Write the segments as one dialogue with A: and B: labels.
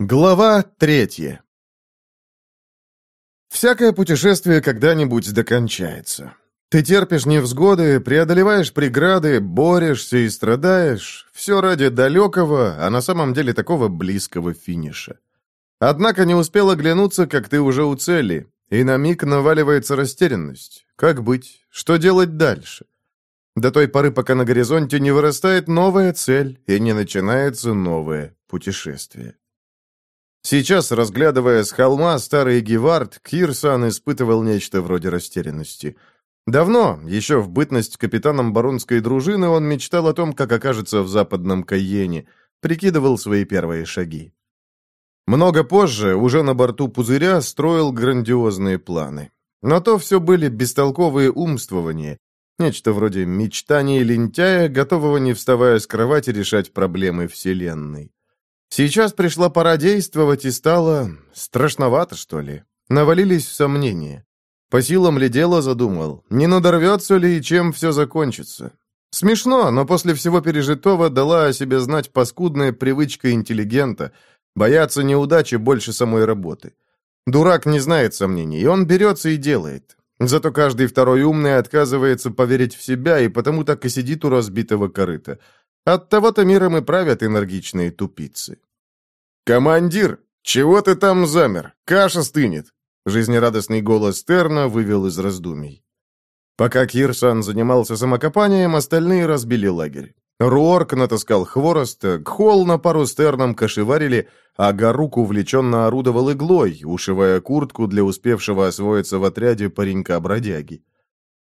A: Глава третья Всякое путешествие когда-нибудь докончается. Ты терпишь невзгоды, преодолеваешь преграды, борешься и страдаешь. Все ради далекого, а на самом деле такого близкого финиша. Однако не успел оглянуться, как ты уже у цели, и на миг наваливается растерянность. Как быть? Что делать дальше? До той поры, пока на горизонте не вырастает новая цель и не начинается новое путешествие. Сейчас, разглядывая с холма старый Гевард, Кирсан испытывал нечто вроде растерянности. Давно, еще в бытность капитаном баронской дружины, он мечтал о том, как окажется в западном Кайене, прикидывал свои первые шаги. Много позже, уже на борту пузыря, строил грандиозные планы. Но то все были бестолковые умствования, нечто вроде мечтаний лентяя, готового не вставая с кровати решать проблемы Вселенной. Сейчас пришла пора действовать, и стало страшновато, что ли. Навалились сомнения. По силам ли дело задумал? Не надорвется ли и чем все закончится? Смешно, но после всего пережитого дала о себе знать паскудная привычка интеллигента бояться неудачи больше самой работы. Дурак не знает сомнений, и он берется и делает. Зато каждый второй умный отказывается поверить в себя, и потому так и сидит у разбитого корыта. От того-то миром и правят энергичные тупицы. «Командир, чего ты там замер? Каша стынет!» Жизнерадостный голос Терна вывел из раздумий. Пока Кирсан занимался самокопанием, остальные разбили лагерь. Руорк натаскал хвороста, Гхол на пару с Терном кошеварили, а Гарук увлеченно орудовал иглой, ушивая куртку для успевшего освоиться в отряде паренька-бродяги.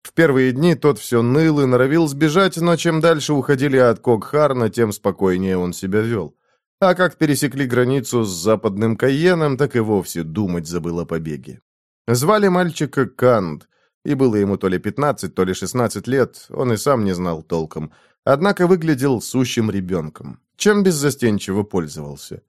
A: В первые дни тот все ныл и норовил сбежать, но чем дальше уходили от Кокхарна, тем спокойнее он себя вел. А как пересекли границу с западным Кайеном, так и вовсе думать забыл о побеге. Звали мальчика Канд, и было ему то ли 15, то ли 16 лет, он и сам не знал толком, однако выглядел сущим ребенком, чем беззастенчиво пользовался.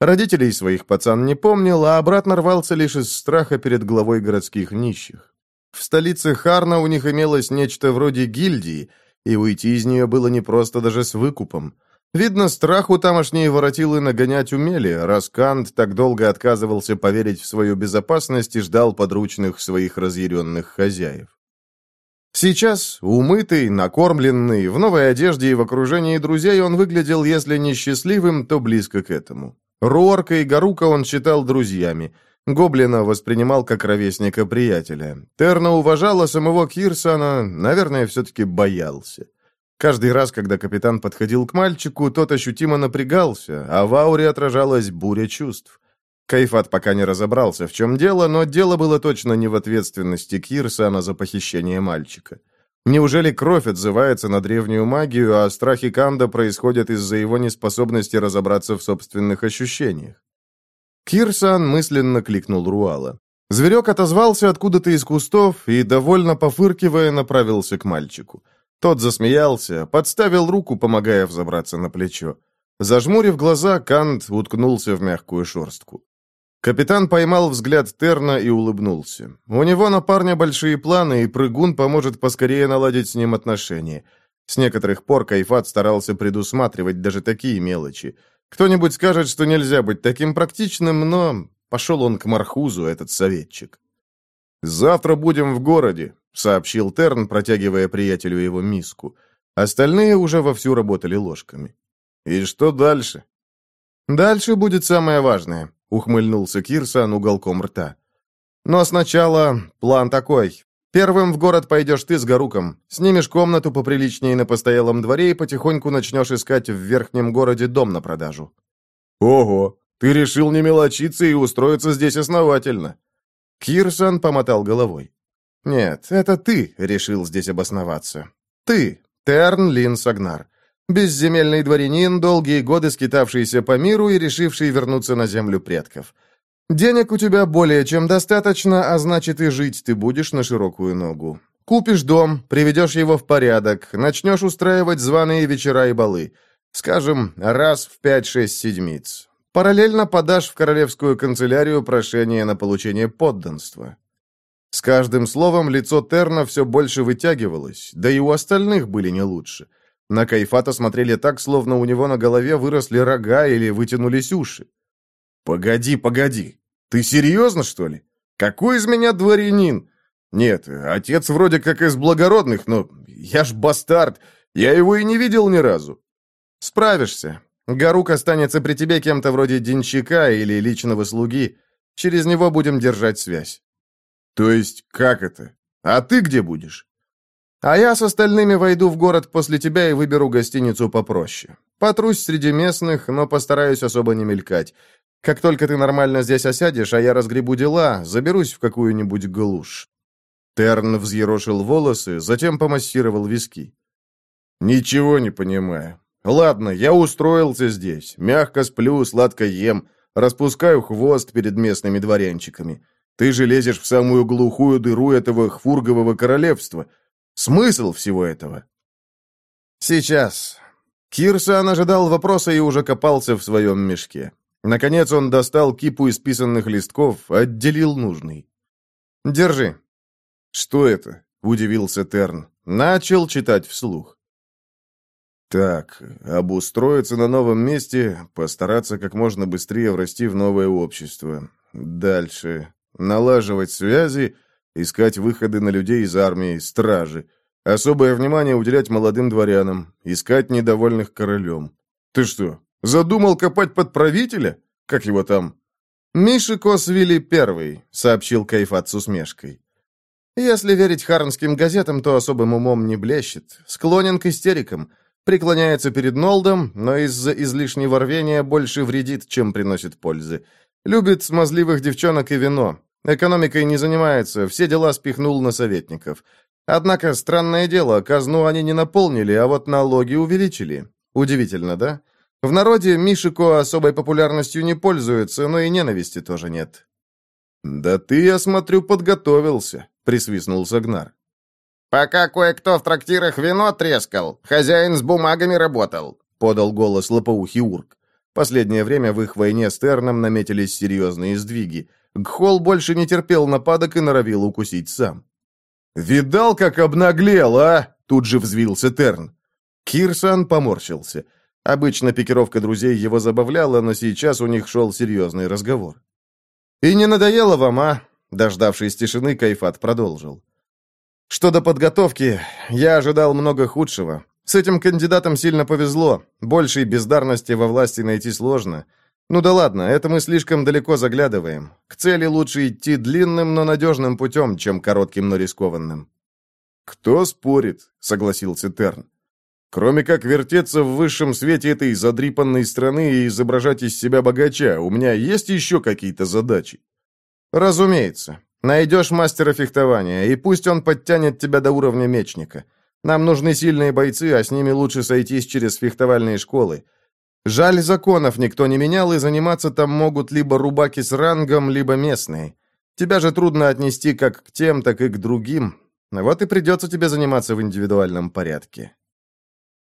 A: Родителей своих пацан не помнил, а обратно рвался лишь из страха перед главой городских нищих. В столице Харна у них имелось нечто вроде гильдии, и уйти из нее было непросто даже с выкупом. Видно, страх у тамошней воротилы нагонять умели, раз Кант так долго отказывался поверить в свою безопасность и ждал подручных своих разъяренных хозяев. Сейчас, умытый, накормленный, в новой одежде и в окружении друзей он выглядел, если не счастливым, то близко к этому. Руорка и Гарука он считал друзьями. Гоблина воспринимал как ровесника-приятеля. Терна уважала самого Кирсона, наверное, все-таки боялся. Каждый раз, когда капитан подходил к мальчику, тот ощутимо напрягался, а в ауре отражалась буря чувств. Кайфат пока не разобрался, в чем дело, но дело было точно не в ответственности Кирсана за похищение мальчика. Неужели кровь отзывается на древнюю магию, а страхи Канда происходят из-за его неспособности разобраться в собственных ощущениях? Кирсан мысленно кликнул Руала. Зверек отозвался откуда-то из кустов и, довольно пофыркивая, направился к мальчику. Тот засмеялся, подставил руку, помогая взобраться на плечо. Зажмурив глаза, Кант уткнулся в мягкую шорстку. Капитан поймал взгляд Терна и улыбнулся. У него на парня большие планы, и прыгун поможет поскорее наладить с ним отношения. С некоторых пор Кайфат старался предусматривать даже такие мелочи. Кто-нибудь скажет, что нельзя быть таким практичным, но пошел он к Мархузу, этот советчик. «Завтра будем в городе», — сообщил Терн, протягивая приятелю его миску. Остальные уже вовсю работали ложками. «И что дальше?» «Дальше будет самое важное», — ухмыльнулся Кирсан уголком рта. «Но сначала план такой. Первым в город пойдешь ты с Гаруком, снимешь комнату поприличнее на постоялом дворе и потихоньку начнешь искать в верхнем городе дом на продажу». «Ого, ты решил не мелочиться и устроиться здесь основательно», Кирсон помотал головой. «Нет, это ты решил здесь обосноваться. Ты, Терн Лин Сагнар. Безземельный дворянин, долгие годы скитавшийся по миру и решивший вернуться на землю предков. Денег у тебя более чем достаточно, а значит и жить ты будешь на широкую ногу. Купишь дом, приведешь его в порядок, начнешь устраивать званые вечера и балы. Скажем, раз в пять-шесть седмиц. Параллельно подашь в королевскую канцелярию прошение на получение подданства. С каждым словом лицо Терна все больше вытягивалось, да и у остальных были не лучше. На Кайфата смотрели так, словно у него на голове выросли рога или вытянулись уши. «Погоди, погоди. Ты серьезно, что ли? Какой из меня дворянин? Нет, отец вроде как из благородных, но я ж бастард. Я его и не видел ни разу». «Справишься. Гарук останется при тебе кем-то вроде денщика или личного слуги. Через него будем держать связь». «То есть как это? А ты где будешь?»
B: «А я с остальными войду в город после тебя и выберу гостиницу попроще. Потрусь среди местных, но постараюсь особо не мелькать. Как только ты нормально здесь осядешь, а я разгребу дела, заберусь в какую-нибудь глушь».
A: Терн взъерошил волосы, затем помассировал виски. «Ничего не понимаю. Ладно, я устроился здесь, мягко сплю, сладко ем, распускаю хвост перед местными дворянчиками. Ты же лезешь в самую глухую дыру этого хфургового королевства. Смысл всего этого?»
B: «Сейчас». Кирсан ожидал вопроса и уже копался в своем мешке. Наконец он достал кипу исписанных листков, отделил нужный. «Держи».
A: «Что это?» — удивился Терн. Начал читать вслух. Так, обустроиться на новом месте, постараться как можно быстрее врасти в новое общество. Дальше. Налаживать связи, искать выходы на людей из армии, стражи. Особое внимание уделять молодым дворянам, искать недовольных королем. Ты что, задумал копать под правителя? Как его там?
B: Миши Косвили первый, сообщил Кайфат с усмешкой. Если верить харнским газетам, то особым умом не блещет. Склонен к истерикам – Преклоняется перед Нолдом, но из-за излишнего рвения больше вредит, чем приносит пользы. Любит смазливых девчонок и вино. Экономикой не занимается, все дела спихнул на советников. Однако, странное дело, казну они не наполнили, а вот налоги увеличили. Удивительно, да? В народе Мишико особой популярностью не пользуется, но и ненависти тоже нет.
A: «Да ты, я смотрю, подготовился», — присвистнул Сагнар.
C: «Пока кое-кто в трактирах вино трескал, хозяин с бумагами работал», — подал голос лопоухий урк.
B: Последнее время в их войне с Терном наметились серьезные сдвиги. Гхол больше не терпел нападок и норовил укусить сам.
A: «Видал, как обнаглел, а?» — тут же взвился Терн.
B: Кирсан поморщился. Обычно пикировка друзей его забавляла, но сейчас у них шел серьезный разговор. «И не надоело вам, а?» Дождавшись тишины, Кайфат продолжил. Что до подготовки, я ожидал много худшего. С этим кандидатом сильно повезло. Большей бездарности во власти найти сложно. Ну да ладно, это мы слишком далеко заглядываем. К цели лучше идти длинным, но надежным путем, чем коротким, но рискованным.
A: «Кто спорит?» — согласился Терн. «Кроме как вертеться в высшем свете этой задрипанной страны и изображать из себя богача, у меня есть еще какие-то задачи?»
B: «Разумеется. Найдешь мастера фехтования, и пусть он подтянет тебя до уровня мечника. Нам нужны сильные бойцы, а с ними лучше сойтись через фехтовальные школы. Жаль, законов никто не менял, и заниматься там могут либо рубаки с рангом, либо местные. Тебя же трудно отнести как к тем, так и к другим. Вот и придется тебе заниматься в индивидуальном порядке».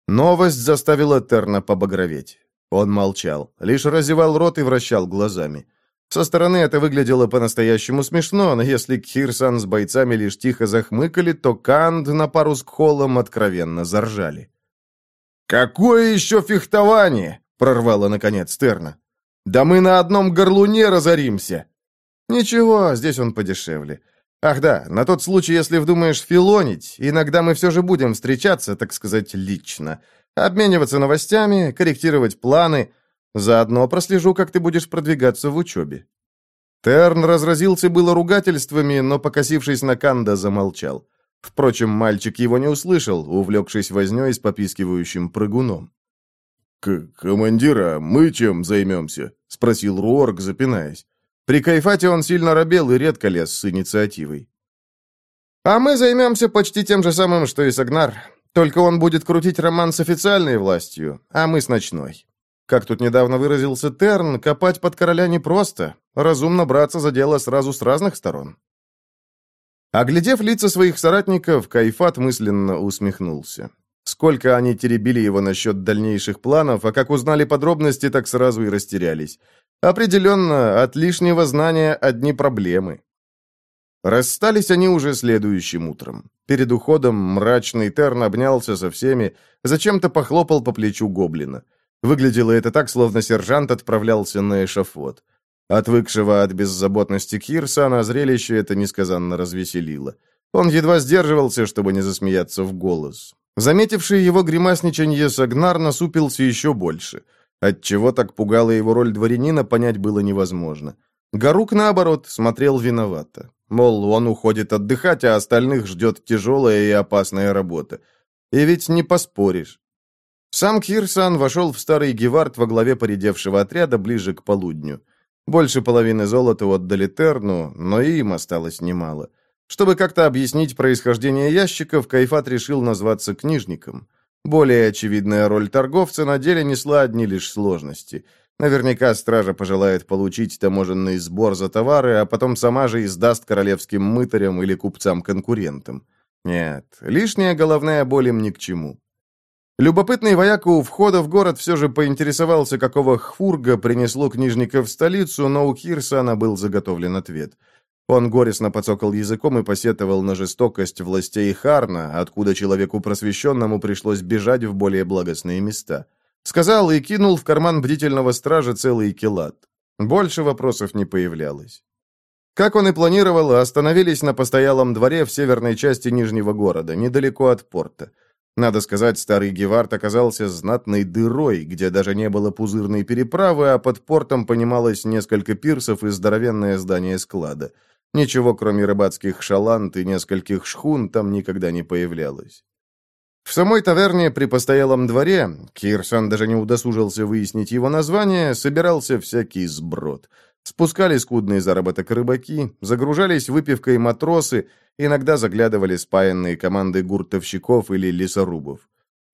B: Новость заставила Терна побагроветь. Он молчал, лишь разевал рот и вращал глазами. Со стороны это выглядело по-настоящему смешно, но если Кхирсан с бойцами лишь тихо захмыкали, то Канд на пару с Кхолом откровенно заржали.
A: «Какое еще фехтование?» — прорвало, наконец, Терна. «Да мы на одном горлуне разоримся!»
B: «Ничего, здесь он подешевле. Ах да, на тот случай, если вдумаешь филонить, иногда мы все же будем встречаться, так сказать, лично, обмениваться новостями, корректировать планы, Заодно прослежу, как ты будешь продвигаться в учебе». Терн разразился было ругательствами, но, покосившись на Канда, замолчал. Впрочем, мальчик его не услышал, увлекшись вознёй с попискивающим прыгуном.
A: «К «Командира, мы чем займемся?» — спросил Руорг, запинаясь.
B: При Кайфате он сильно робел и редко лез с инициативой. «А мы займемся почти тем же самым, что и Сагнар. Только он будет крутить роман с официальной властью, а мы с ночной. Как тут недавно выразился Терн, копать под короля непросто. Разумно браться за дело сразу с разных сторон. Оглядев лица своих соратников, Кайфат мысленно усмехнулся. Сколько они теребили его насчет дальнейших планов, а как узнали подробности, так сразу и растерялись. Определенно, от лишнего знания одни проблемы. Расстались они уже следующим утром. Перед уходом мрачный Терн обнялся со всеми, зачем-то похлопал по плечу гоблина. Выглядело это так, словно сержант отправлялся на эшафот.
A: Отвыкшего от беззаботности Кирсана зрелище это несказанно развеселило. Он едва сдерживался, чтобы не засмеяться в голос. Заметивший его гримасничанье Сагнар насупился еще больше. Отчего так пугала его роль дворянина, понять было невозможно. Гарук, наоборот, смотрел виновато. Мол, он уходит отдыхать, а остальных ждет тяжелая и опасная работа. И ведь не поспоришь. Сам Кирсан вошел в старый Гевард во главе поредевшего отряда ближе к полудню. Больше половины золота отдали Терну, но и им осталось немало. Чтобы как-то объяснить происхождение ящиков, Кайфат решил назваться книжником. Более очевидная роль торговца на деле несла одни лишь сложности. Наверняка стража пожелает получить таможенный сбор за товары, а потом сама же издаст королевским мытарям или купцам-конкурентам. Нет, лишняя головная боль им ни к чему. Любопытный вояка у входа в город все же поинтересовался, какого хфурга принесло книжника в столицу, но у Кирсана был заготовлен ответ. Он горестно подсокал языком и посетовал на жестокость властей Харна, откуда человеку просвещенному пришлось бежать в более благостные места. Сказал и кинул в карман бдительного стража целый килат. Больше вопросов не появлялось. Как он и планировал, остановились на постоялом дворе в северной части Нижнего города, недалеко от порта. Надо сказать, старый Гевард оказался знатной дырой, где даже не было пузырной переправы, а под портом понималось несколько пирсов и здоровенное здание склада. Ничего, кроме рыбацких шалант и нескольких шхун, там никогда не появлялось. В самой таверне при постоялом дворе, Кирсон даже не удосужился выяснить его название, собирался всякий сброд – Спускали скудный заработок рыбаки, загружались выпивкой матросы, иногда заглядывали спаянные команды гуртовщиков или лесорубов.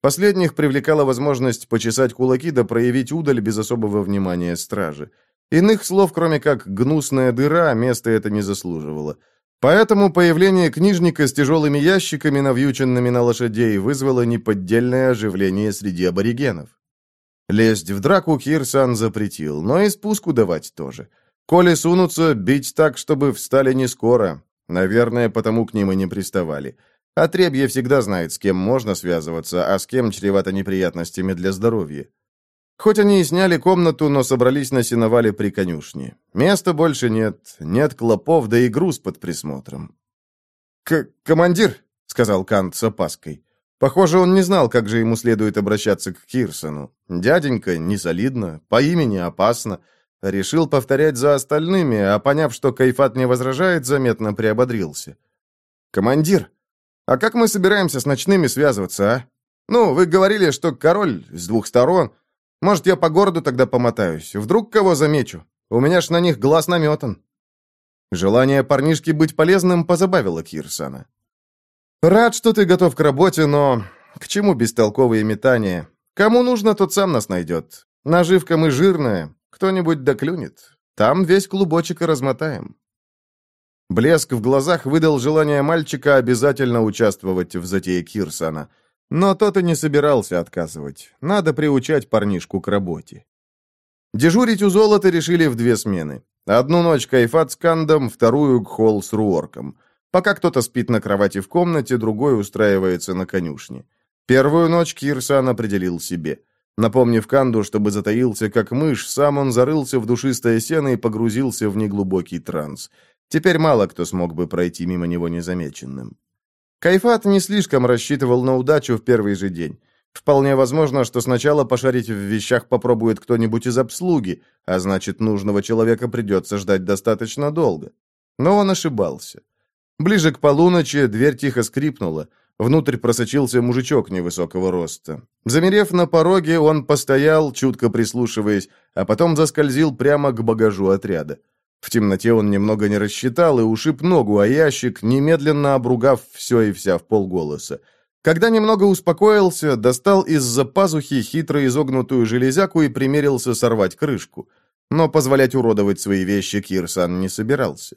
A: Последних привлекала возможность почесать кулаки да проявить удаль без особого внимания стражи. Иных слов, кроме как «гнусная дыра», место это не заслуживало. Поэтому появление книжника с тяжелыми ящиками, навьюченными на лошадей, вызвало неподдельное оживление среди аборигенов. Лезть в драку Кирсан запретил, но и спуску давать тоже – Коли сунутся, бить так, чтобы встали не скоро. Наверное, потому к ним и не приставали. Отребье всегда знает, с кем можно связываться, а с кем чревато неприятностями для здоровья. Хоть они и сняли комнату, но собрались на сеновале при конюшне. Места больше нет, нет клопов, да и груз под присмотром. «К «Командир», — сказал Кант с опаской. Похоже, он не знал, как же ему следует обращаться к Кирсону. Дяденька, не солидно, по имени опасно. Решил повторять за остальными, а поняв, что Кайфат не возражает, заметно приободрился. «Командир, а как мы собираемся с ночными связываться, а? Ну, вы говорили, что король с двух сторон. Может, я по городу тогда помотаюсь? Вдруг кого замечу? У меня ж на них глаз наметан». Желание парнишки быть полезным позабавило Кирсана. «Рад, что ты готов к работе, но к чему бестолковые метания? Кому нужно, тот сам нас найдет. Наживка мы жирная, кто-нибудь доклюнет. Там весь клубочек и размотаем». Блеск в глазах выдал желание мальчика обязательно участвовать в затее Кирсона. Но тот и не собирался отказывать. Надо приучать парнишку к работе. Дежурить у золота решили в две смены. Одну ночь Кайфат с Кандом, вторую Гхол с Руорком. Пока кто-то спит на кровати в комнате, другой устраивается на конюшне. Первую ночь Кирсан определил себе – Напомнив Канду, чтобы затаился как мышь, сам он зарылся в душистое сено и погрузился в неглубокий транс. Теперь мало кто смог бы пройти мимо него незамеченным. Кайфат не слишком рассчитывал на удачу в первый же день. Вполне возможно, что сначала пошарить в вещах попробует кто-нибудь из обслуги, а значит, нужного человека придется ждать достаточно долго. Но он ошибался. Ближе к полуночи дверь тихо скрипнула. Внутрь просочился мужичок невысокого роста. Замерев на пороге, он постоял, чутко прислушиваясь, а потом заскользил прямо к багажу отряда. В темноте он немного не рассчитал и ушиб ногу, а ящик, немедленно обругав все и вся в полголоса. Когда немного успокоился, достал из-за пазухи хитро изогнутую железяку и примерился сорвать крышку. Но позволять уродовать свои вещи Кирсан не собирался.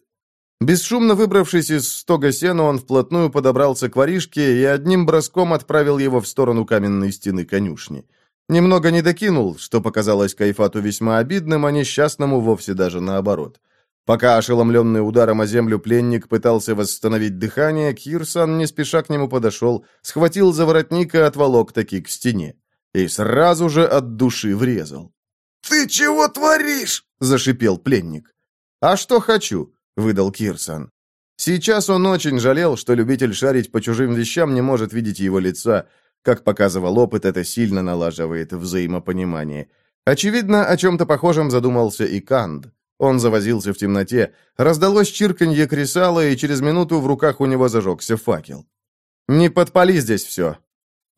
A: Бесшумно выбравшись из стога сена, он вплотную подобрался к воришке и одним броском отправил его в сторону каменной стены конюшни. Немного не докинул, что показалось Кайфату весьма обидным, а несчастному вовсе даже наоборот. Пока ошеломленный ударом о землю пленник пытался восстановить дыхание, Кирсан не спеша к нему подошел, схватил за воротник и отволок таки к стене. И сразу же от души врезал.
B: «Ты чего творишь?» — зашипел пленник.
A: «А что хочу?» — выдал Кирсан. Сейчас он очень жалел, что любитель шарить по чужим вещам не может видеть его лица. Как показывал опыт, это сильно налаживает взаимопонимание. Очевидно, о чем-то похожем задумался и Канд. Он завозился в темноте, раздалось чирканье кресала, и через минуту в руках у него зажегся факел. «Не подпали здесь все!»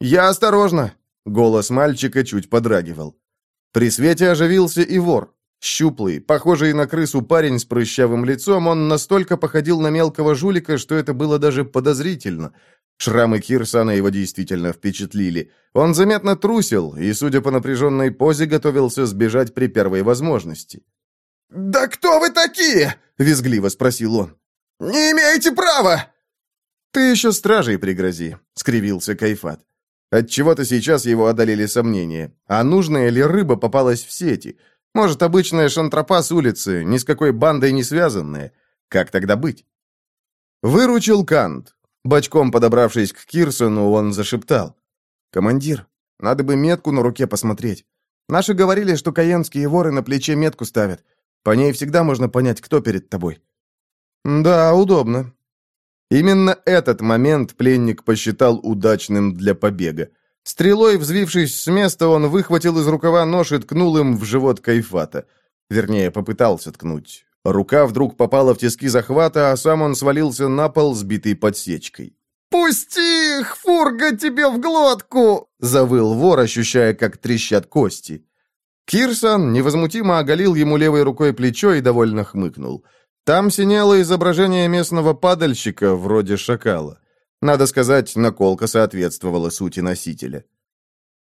A: «Я осторожно!» — голос мальчика чуть подрагивал. При свете оживился и вор. Щуплый, похожий на крысу парень с прыщавым лицом, он настолько походил на мелкого жулика, что это было даже подозрительно. Шрамы Кирсана его действительно впечатлили. Он заметно трусил и, судя по напряженной позе, готовился сбежать при первой возможности.
B: «Да кто вы такие?» — визгливо спросил он. «Не имеете права!»
A: «Ты еще стражей пригрози», — скривился Кайфат. Отчего-то сейчас его одолели сомнения. А нужная ли рыба попалась в сети? Может, обычная шантропа с улицы, ни с какой бандой не связанная? Как тогда быть? Выручил Кант. Бочком подобравшись к Кирсону, он зашептал. «Командир, надо бы метку на руке посмотреть. Наши говорили, что каенские воры на плече метку ставят. По ней всегда можно понять, кто перед тобой». «Да, удобно. Именно этот момент пленник посчитал удачным для побега. Стрелой, взвившись с места, он выхватил из рукава нож и ткнул им в живот Кайфата. Вернее, попытался ткнуть. Рука вдруг попала в тиски захвата, а сам он свалился на пол, сбитый подсечкой.
B: «Пусти их, фурга, тебе в глотку!» — завыл вор, ощущая, как трещат кости.
A: Кирсан невозмутимо оголил ему левой рукой плечо и довольно хмыкнул. Там синело изображение местного падальщика, вроде шакала. Надо сказать, наколка соответствовала сути носителя.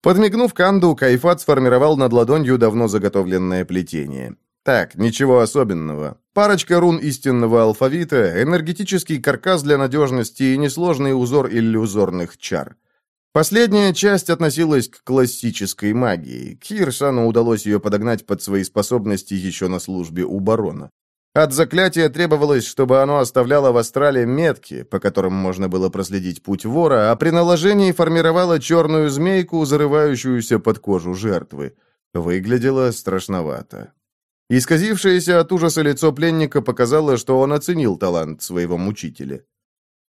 A: Подмигнув Канду, Кайфат сформировал над ладонью давно заготовленное плетение. Так, ничего особенного. Парочка рун истинного алфавита, энергетический каркас для надежности и несложный узор иллюзорных чар. Последняя часть относилась к классической магии. Кирсану удалось ее подогнать под свои способности еще на службе у барона. От заклятия требовалось, чтобы оно оставляло в астрале метки, по которым можно было проследить путь вора, а при наложении формировало черную змейку, зарывающуюся под кожу жертвы. Выглядело страшновато. Исказившееся от ужаса лицо пленника показало, что он оценил талант своего мучителя.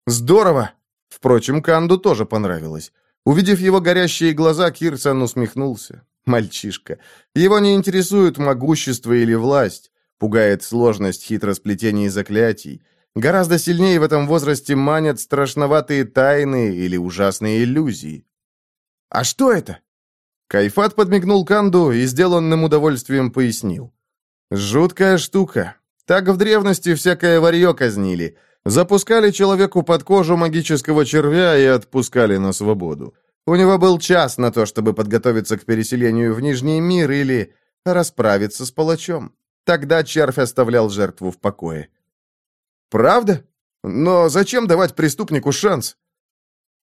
A: «Здорово!» Впрочем, Канду тоже понравилось. Увидев его горящие глаза, Кирсан усмехнулся. Мальчишка. Его не интересует могущество или власть. Пугает сложность хитросплетений заклятий. Гораздо сильнее в этом возрасте манят страшноватые тайны или ужасные иллюзии. «А что это?» Кайфат подмигнул Канду и сделанным удовольствием пояснил. «Жуткая штука. Так в древности всякое варье казнили. Запускали человеку под кожу магического червя и отпускали на свободу. У него был час на то, чтобы подготовиться к переселению в Нижний мир или расправиться с палачом. Тогда червь оставлял жертву в покое. «Правда? Но зачем давать преступнику шанс?»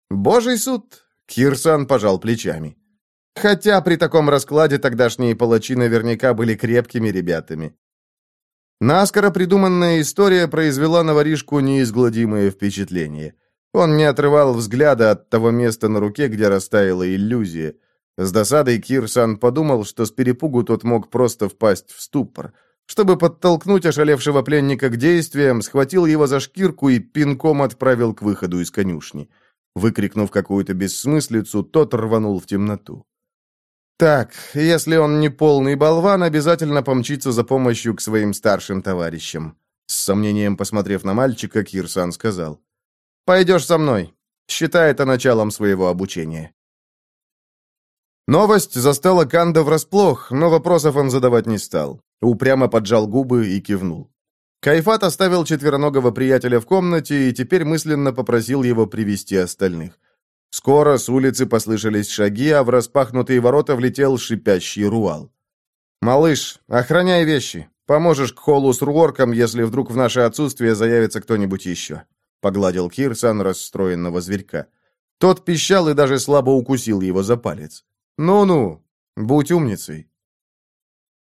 A: «Божий суд!» — Кирсан пожал плечами. Хотя при таком раскладе тогдашние палачи наверняка были крепкими ребятами. Наскоро придуманная история произвела на воришку неизгладимое впечатление. Он не отрывал взгляда от того места на руке, где растаяла иллюзия. С досадой Кирсан подумал, что с перепугу тот мог просто впасть в ступор. Чтобы подтолкнуть ошалевшего пленника к действиям, схватил его за шкирку и пинком отправил к выходу из конюшни. Выкрикнув какую-то бессмыслицу, тот рванул в темноту. Так, если он не полный болван, обязательно помчится за помощью к своим старшим товарищам. С сомнением посмотрев на мальчика, Кирсан сказал. «Пойдешь со мной. Считай это началом своего обучения». Новость застала Канда врасплох, но вопросов он задавать не стал. Упрямо поджал губы и кивнул. Кайфат оставил четвероногого приятеля в комнате и теперь мысленно попросил его привести остальных. Скоро с улицы послышались шаги, а в распахнутые ворота влетел шипящий руал. «Малыш, охраняй вещи. Поможешь к холлу с руорком, если вдруг в наше отсутствие заявится кто-нибудь еще», — погладил Кирсан расстроенного зверька. Тот пищал и даже слабо укусил его за палец. «Ну-ну, будь умницей».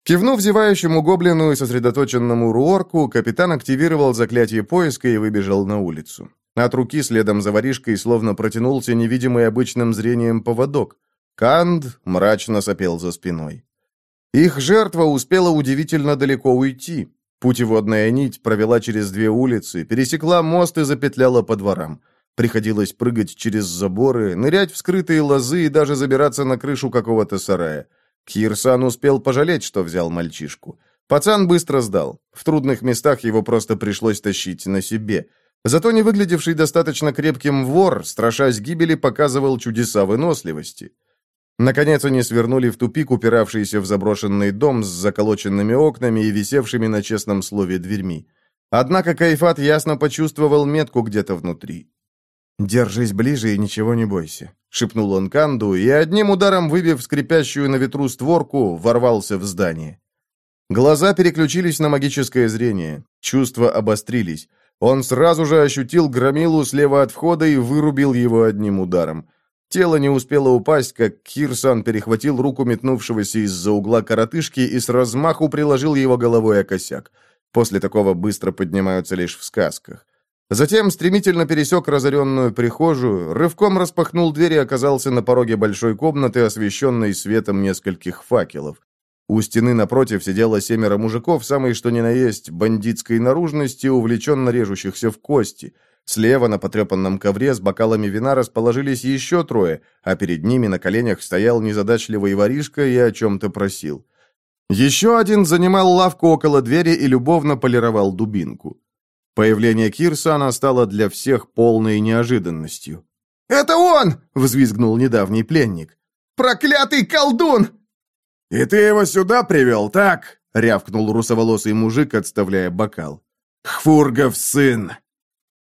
A: Кивнув зевающему гоблину и сосредоточенному руорку, капитан активировал заклятие поиска и выбежал на улицу. От руки следом за воришкой словно протянулся невидимый обычным зрением поводок. Канд мрачно сопел за спиной. Их жертва успела удивительно далеко уйти. Путеводная нить провела через две улицы, пересекла мост и запетляла по дворам. Приходилось прыгать через заборы, нырять в скрытые лозы и даже забираться на крышу какого-то сарая. Кирсан успел пожалеть, что взял мальчишку. Пацан быстро сдал. В трудных местах его просто пришлось тащить на себе. Зато не выглядевший достаточно крепким вор, страшась гибели, показывал чудеса выносливости. Наконец они свернули в тупик, упиравшийся в заброшенный дом с заколоченными окнами и висевшими на честном слове дверьми. Однако Кайфат ясно почувствовал метку где-то внутри. «Держись ближе и ничего не бойся», — шепнул он Канду и, одним ударом выбив скрипящую на ветру створку, ворвался в здание. Глаза переключились на магическое зрение, чувства обострились. Он сразу же ощутил громилу слева от входа и вырубил его одним ударом. Тело не успело упасть, как Кирсан перехватил руку метнувшегося из-за угла коротышки и с размаху приложил его головой о косяк. После такого быстро поднимаются лишь в сказках. Затем стремительно пересек разоренную прихожую, рывком распахнул дверь и оказался на пороге большой комнаты, освещенной светом нескольких факелов. У стены напротив сидело семеро мужиков, самые что ни на есть, бандитской наружности, увлеченно режущихся в кости. Слева на потрепанном ковре с бокалами вина расположились еще трое, а перед ними на коленях стоял незадачливый воришка и о чем-то просил. Еще один занимал лавку около двери и любовно полировал дубинку. Появление Кирсана стало для всех полной неожиданностью.
B: «Это он!» — взвизгнул недавний пленник. «Проклятый колдун!»
A: «И ты его сюда привел, так?» — рявкнул русоволосый мужик, отставляя бокал. «Хфургов сын!»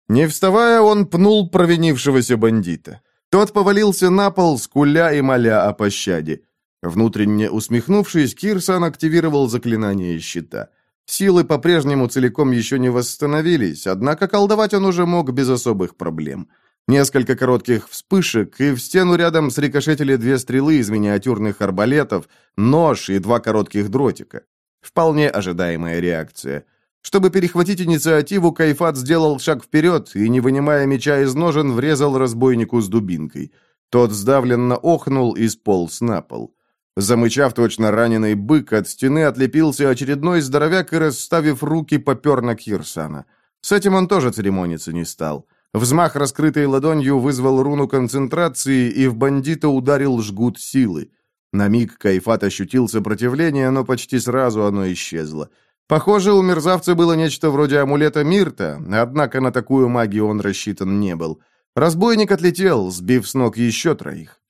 A: Не вставая, он пнул провинившегося бандита. Тот повалился на пол, скуля и моля о пощаде. Внутренне усмехнувшись, Кирсан активировал заклинание щита. Силы по-прежнему целиком еще не восстановились, однако колдовать он уже мог без особых проблем. Несколько коротких вспышек, и в стену рядом срикошетили две стрелы из миниатюрных арбалетов, нож и два коротких дротика. Вполне ожидаемая реакция. Чтобы перехватить инициативу, Кайфат сделал шаг вперед и, не вынимая меча из ножен, врезал разбойнику с дубинкой. Тот сдавленно охнул и сполз на пол. Замычав точно раненый бык, от стены отлепился очередной здоровяк и, расставив руки, попер на Кирсана. С этим он тоже церемониться не стал. Взмах раскрытой ладонью вызвал руну концентрации, и в бандита ударил жгут силы. На миг Кайфат ощутил сопротивление, но почти сразу оно исчезло. Похоже, у мерзавца было нечто вроде амулета Мирта, однако на такую магию он рассчитан не был. Разбойник отлетел, сбив с ног еще троих.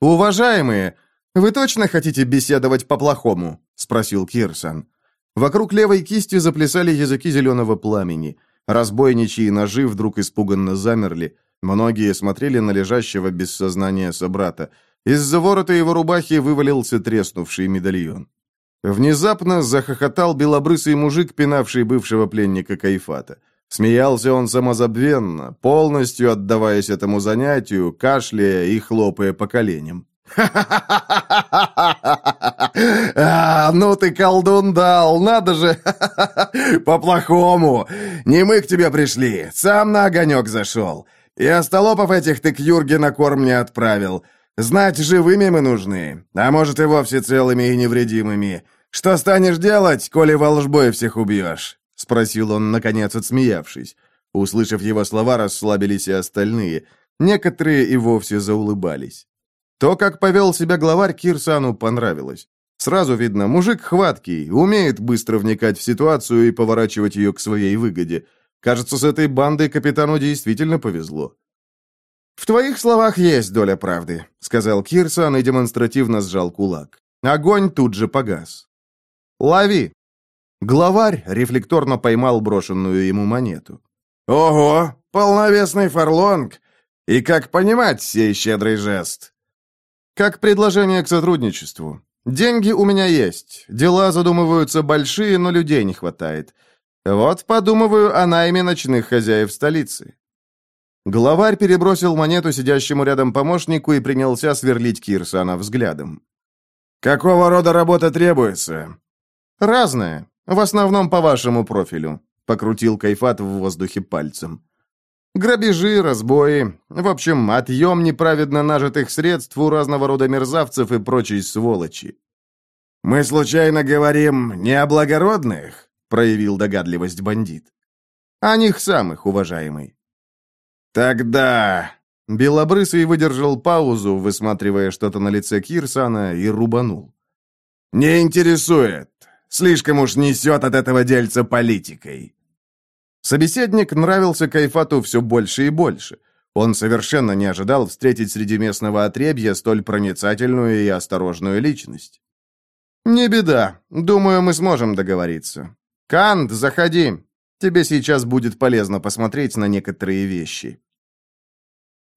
A: «Уважаемые, вы точно хотите беседовать по-плохому?» — спросил Кирсан. Вокруг левой кисти заплясали языки зеленого пламени. Разбойничьи ножи вдруг испуганно замерли. Многие смотрели на лежащего без сознания собрата. Из-за ворота его рубахи вывалился треснувший медальон. Внезапно захохотал белобрысый мужик, пинавший бывшего пленника Кайфата. Смеялся он самозабвенно, полностью отдаваясь этому занятию, кашляя и хлопая по коленям. «А, ну ты колдун дал, надо же! По-плохому! Не мы к тебе пришли, сам на огонек зашел. И остолопов этих ты к Юрге на корм не отправил. Знать, живыми мы нужны, а может и вовсе целыми и невредимыми. Что станешь делать, коли волжбой всех убьешь?» — спросил он, наконец отсмеявшись. Услышав его слова, расслабились и остальные. Некоторые и вовсе заулыбались. То, как повел себя главарь, Кирсану понравилось. Сразу видно, мужик хваткий, умеет быстро вникать в ситуацию и поворачивать ее к своей выгоде. Кажется, с этой бандой капитану действительно повезло. «В твоих словах есть доля правды», — сказал Кирсан и демонстративно сжал кулак. Огонь тут же погас. «Лови!» Главарь рефлекторно поймал брошенную ему монету.
C: «Ого! Полновесный фарлонг! И как понимать сей щедрый жест?»
A: Как предложение к сотрудничеству. Деньги у меня есть. Дела задумываются большие, но людей не хватает. Вот подумываю о найме ночных хозяев столицы. Главарь перебросил монету сидящему рядом помощнику и принялся сверлить Кирсана взглядом.
C: «Какого рода работа требуется?»
A: «Разное. В основном по вашему профилю», — покрутил Кайфат в воздухе пальцем. Грабежи, разбои, в общем, отъем неправедно нажитых средств у разного рода мерзавцев и прочей сволочи.
B: «Мы случайно говорим не о благородных?» — проявил догадливость бандит.
A: «О них самых, уважаемый».
B: «Тогда...»
A: Белобрысый выдержал паузу, высматривая что-то на лице Кирсана, и рубанул.
B: «Не интересует. Слишком уж несет от этого дельца политикой».
A: Собеседник нравился Кайфату все больше и больше. Он совершенно не ожидал встретить среди местного отребья столь проницательную и осторожную личность. «Не беда. Думаю, мы сможем договориться. Кант, заходи. Тебе сейчас будет полезно посмотреть на некоторые вещи».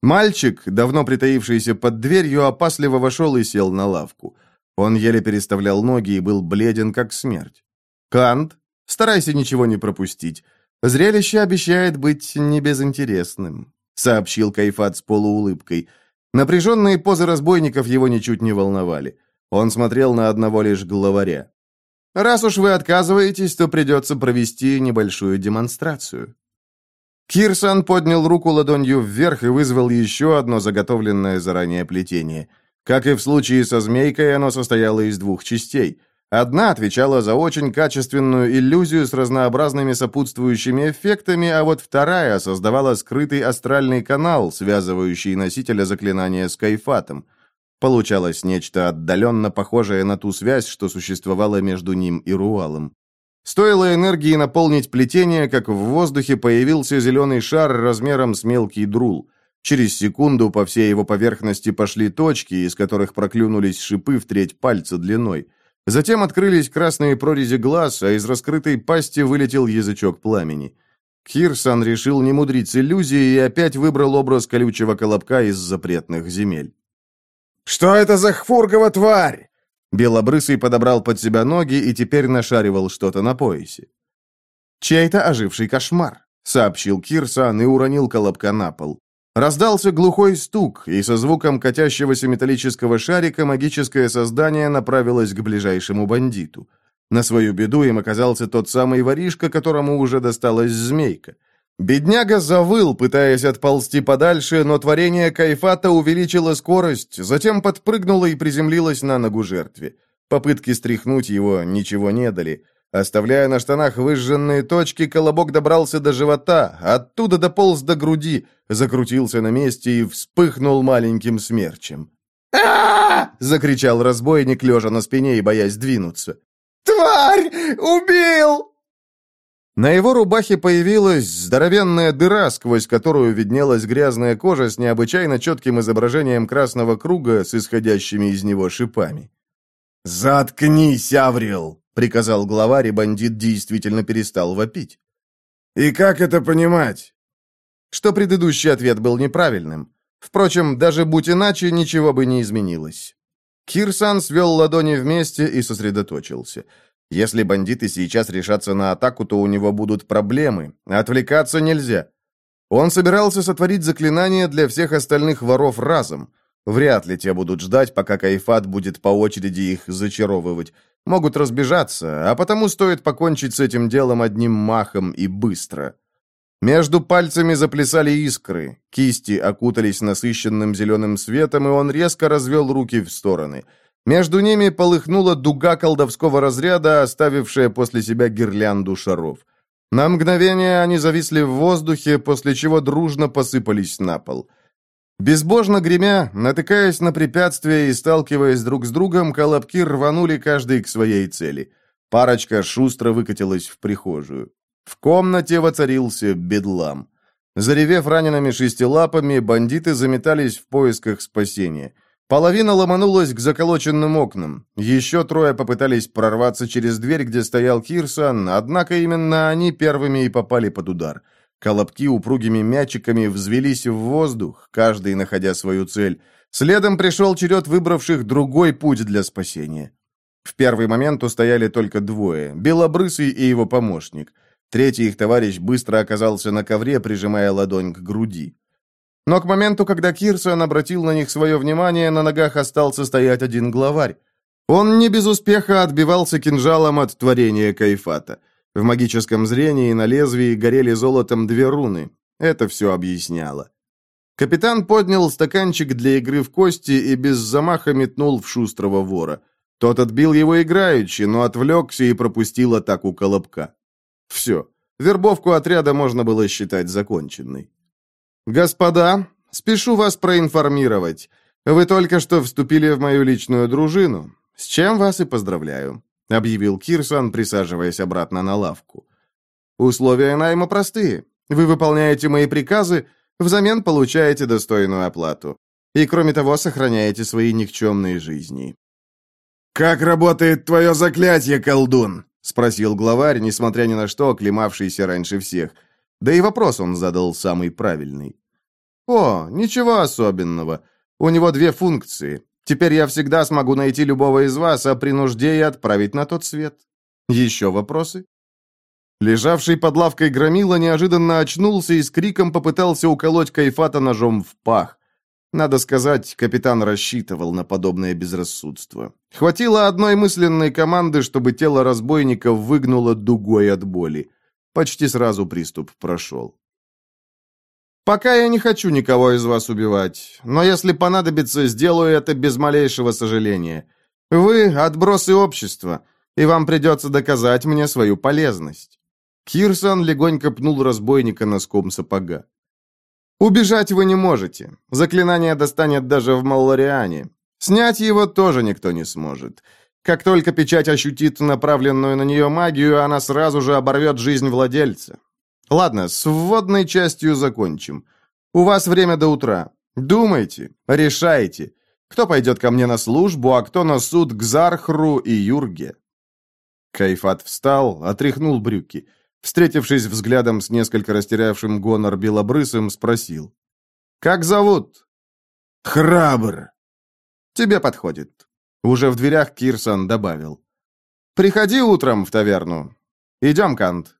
A: Мальчик, давно притаившийся под дверью, опасливо вошел и сел на лавку. Он еле переставлял ноги и был бледен, как смерть. «Кант, старайся ничего не пропустить. Зрелище обещает быть небезынтересным», — сообщил Кайфат с полуулыбкой. Напряженные позы разбойников его ничуть не волновали. Он смотрел на одного лишь главаря. «Раз уж вы отказываетесь, то придется провести небольшую демонстрацию». Кирсан поднял руку ладонью вверх и вызвал еще одно заготовленное заранее плетение. Как и в случае со змейкой, оно состояло из двух частей. Одна отвечала за очень качественную иллюзию с разнообразными сопутствующими эффектами, а вот вторая создавала скрытый астральный канал, связывающий носителя заклинания с кайфатом. Получалось нечто отдаленно похожее на ту связь, что существовала между ним и Руалом. Стоило энергии наполнить плетение, как в воздухе появился зеленый шар размером с мелкий друл. Через секунду по всей его поверхности пошли точки, из которых проклюнулись шипы в треть пальца длиной. Затем открылись красные прорези глаз, а из раскрытой пасти вылетел язычок пламени. Кирсан решил не мудрить с иллюзией и опять выбрал образ колючего колобка из запретных земель.
B: «Что это за хфургова тварь?»
A: Белобрысый подобрал под себя ноги и теперь нашаривал что-то на поясе. «Чей-то оживший кошмар», — сообщил Кирсан и уронил колобка на пол. Раздался глухой стук, и со звуком катящегося металлического шарика магическое создание направилось к ближайшему бандиту. На свою беду им оказался тот самый воришка, которому уже досталась змейка. Бедняга завыл, пытаясь отползти подальше, но творение Кайфата увеличило скорость, затем подпрыгнуло и приземлилось на ногу жертве. Попытки стряхнуть его ничего не дали. Оставляя на штанах выжженные точки, колобок добрался до живота, оттуда дополз до груди, закрутился на месте и вспыхнул маленьким смерчем.
B: а
A: закричал разбойник, лежа на спине и боясь двинуться.
B: «Тварь! Убил!»
A: На его рубахе появилась здоровенная дыра, сквозь которую виднелась грязная кожа с необычайно четким изображением красного круга с исходящими из него шипами.
B: «Заткнись, Аврил!» — приказал главарь, и бандит действительно перестал вопить. «И как это понимать?»
A: Что предыдущий ответ был неправильным. Впрочем, даже будь иначе, ничего бы не изменилось. Кирсан свел ладони вместе и сосредоточился — если бандиты сейчас решатся на атаку, то у него будут проблемы. Отвлекаться нельзя. Он собирался сотворить заклинание для всех остальных воров разом. Вряд ли те будут ждать, пока Кайфат будет по очереди их зачаровывать. Могут разбежаться, а потому стоит покончить с этим делом одним махом и быстро. Между пальцами заплясали искры, кисти окутались насыщенным зеленым светом, и он резко развел руки в стороны – между ними полыхнула дуга колдовского разряда, оставившая после себя гирлянду шаров. На мгновение они зависли в воздухе, после чего дружно посыпались на пол. Безбожно гремя, натыкаясь на препятствия и сталкиваясь друг с другом, колобки рванули каждый к своей цели. Парочка шустро выкатилась в прихожую. В комнате воцарился бедлам. Заревев ранеными шестилапами, бандиты заметались в поисках спасения. Половина ломанулась к заколоченным окнам. Еще трое попытались прорваться через дверь, где стоял Кирсан, однако именно они первыми и попали под удар. Колобки упругими мячиками взвелись в воздух, каждый находя свою цель. Следом пришел черед выбравших другой путь для спасения. В первый момент устояли только двое – Белобрысый и его помощник. Третий их товарищ быстро оказался на ковре, прижимая ладонь к груди. Но к моменту, когда Кирсон обратил на них свое внимание, на ногах остался стоять один главарь. Он не без успеха отбивался кинжалом от творения Кайфата. В магическом зрении на лезвии горели золотом две руны. Это все объясняло. Капитан поднял стаканчик для игры в кости и без замаха метнул в шустрого вора. Тот отбил его играючи, но отвлекся и пропустил атаку Колобка. Все, вербовку отряда можно было считать законченной. «Господа, спешу вас проинформировать. Вы только что вступили в мою личную дружину, с чем вас и поздравляю», объявил Кирсон, присаживаясь обратно на лавку. «Условия найма простые. Вы выполняете мои приказы, взамен получаете достойную оплату. И, кроме того, сохраняете свои никчемные жизни».
B: «Как работает твое заклятие, колдун?» — спросил главарь, несмотря ни на что, оклемавшийся раньше всех. Да и вопрос он задал самый правильный.
A: «О, ничего особенного. У него две функции. Теперь я всегда смогу найти любого из вас, а при нужде и отправить на тот свет. Еще вопросы?» Лежавший под лавкой громила неожиданно очнулся и с криком попытался уколоть Кайфата ножом в пах. Надо сказать, капитан рассчитывал на подобное безрассудство. Хватило одной мысленной команды, чтобы тело разбойника выгнуло дугой от боли. Почти сразу приступ прошел. «Пока я не хочу никого из вас убивать, но если понадобится, сделаю это без малейшего сожаления. Вы — отбросы общества, и вам придется доказать мне свою полезность». Кирсон легонько пнул разбойника носком сапога. «Убежать вы не можете. Заклинание достанет даже в Маллориане. Снять его тоже никто не сможет. Как только печать ощутит направленную на нее магию, она сразу же оборвет жизнь владельца. Ладно, с вводной частью закончим. У вас время до утра. Думайте, решайте. Кто пойдет ко мне на службу, а кто на суд к Зархру и Юрге?» Кайфат встал, отряхнул брюки. Встретившись взглядом с несколько растерявшим гонор белобрысым, спросил. «Как зовут?»
B: «Храбр».
A: «Тебе подходит». Уже в дверях Кирсон добавил. «Приходи утром в таверну. Идем, Кант».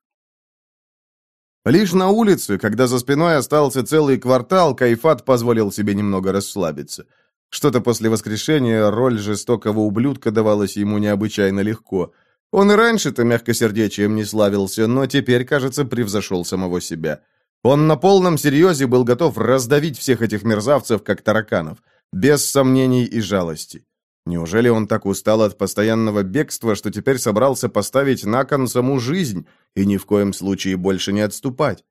A: Лишь на улице, когда за спиной остался целый квартал, Кайфат позволил себе немного расслабиться. Что-то после воскрешения роль жестокого ублюдка давалась ему необычайно легко. Он и раньше-то мягкосердечием не славился, но теперь, кажется, превзошел самого себя. Он на полном серьезе был готов раздавить всех этих мерзавцев, как тараканов, без сомнений и жалости. Неужели он так устал от постоянного бегства, что теперь собрался поставить на кон саму жизнь и ни в коем случае больше не отступать?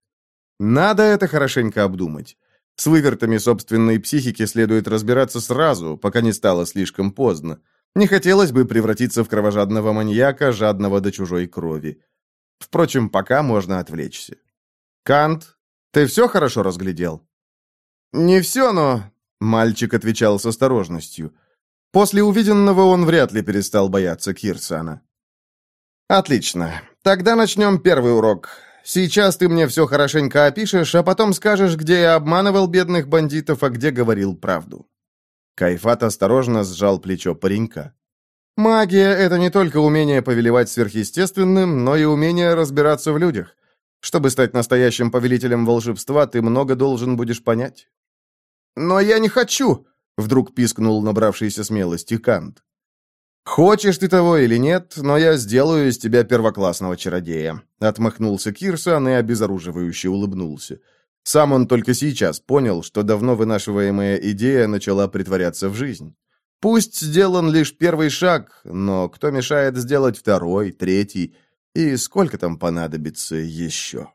A: Надо это хорошенько обдумать. С вывертами собственной психики следует разбираться сразу, пока не стало слишком поздно. Не хотелось бы превратиться в кровожадного маньяка, жадного до чужой крови. Впрочем, пока можно отвлечься. «Кант, ты все хорошо разглядел?» «Не все, но...» — мальчик отвечал с осторожностью. После увиденного он вряд ли перестал бояться Кирсана. «Отлично. Тогда начнем первый урок. Сейчас ты мне все хорошенько опишешь, а потом скажешь, где я обманывал бедных бандитов, а где говорил правду». Кайфат осторожно сжал плечо паренька. «Магия — это не только умение повелевать сверхъестественным, но и умение разбираться в людях. Чтобы стать настоящим повелителем волшебства, ты много должен будешь понять». «Но я не хочу!» Вдруг пискнул набравшийся смелости Кант. «Хочешь ты того или нет, но я сделаю из тебя первоклассного чародея», отмахнулся Кирсан и обезоруживающе улыбнулся. Сам он только сейчас понял, что давно вынашиваемая идея начала притворяться в жизнь. Пусть сделан лишь первый шаг, но кто мешает сделать второй, третий и сколько там понадобится еще?